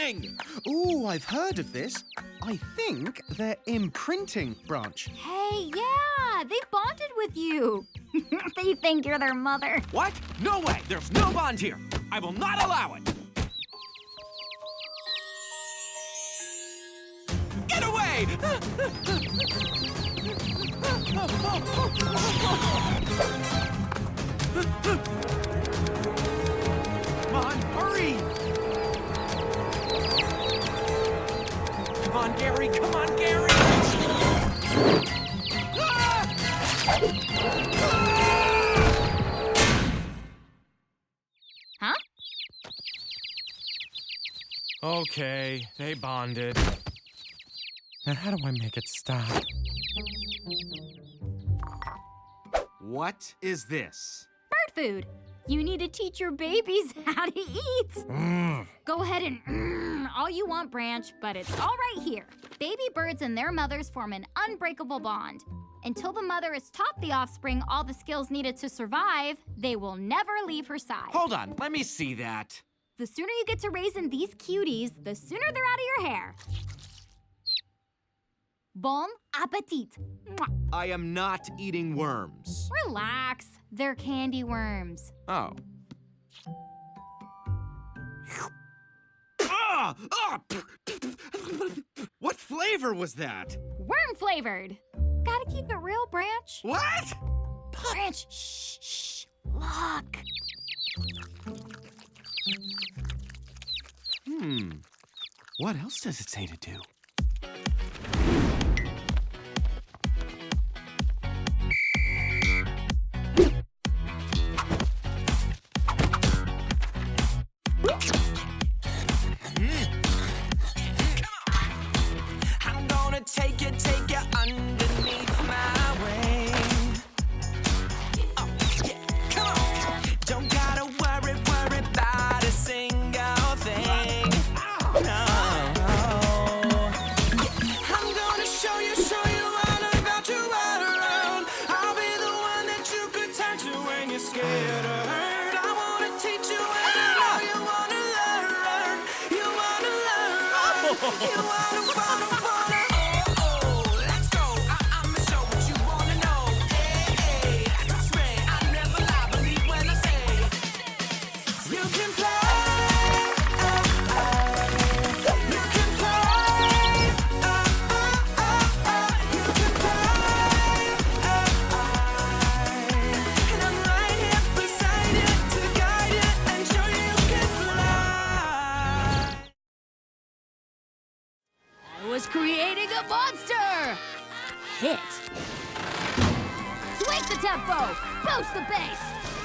happening? Ooh, I've heard of this. I think they're imprinting, Branch. Hey, yeah, they bonded with you. they think you're their mother. What? No way! There's no bond here! I will not allow it! Get away! Huh? Okay, they bonded. Now, how do I make it stop? What is this? Bird food. You need to teach your babies how to eat. Mm. Go ahead and mm, all you want, Branch, but it's all right here. Baby birds and their mothers form an unbreakable bond. Until the mother has taught the offspring all the skills needed to survive, they will never leave her side. Hold on, let me see that. The sooner you get to raising these cuties, the sooner they're out of your hair. Bon appetit. I am not eating worms. Relax. They're candy worms. Oh. Ah! Ah! What flavor was that? Worm flavored. Gotta keep it real, Branch. What? Branch, shh, shh. Look. Hmm. What else does it say to do? you want to was creating a monster! Hit. Swing the tempo! Boost the bass!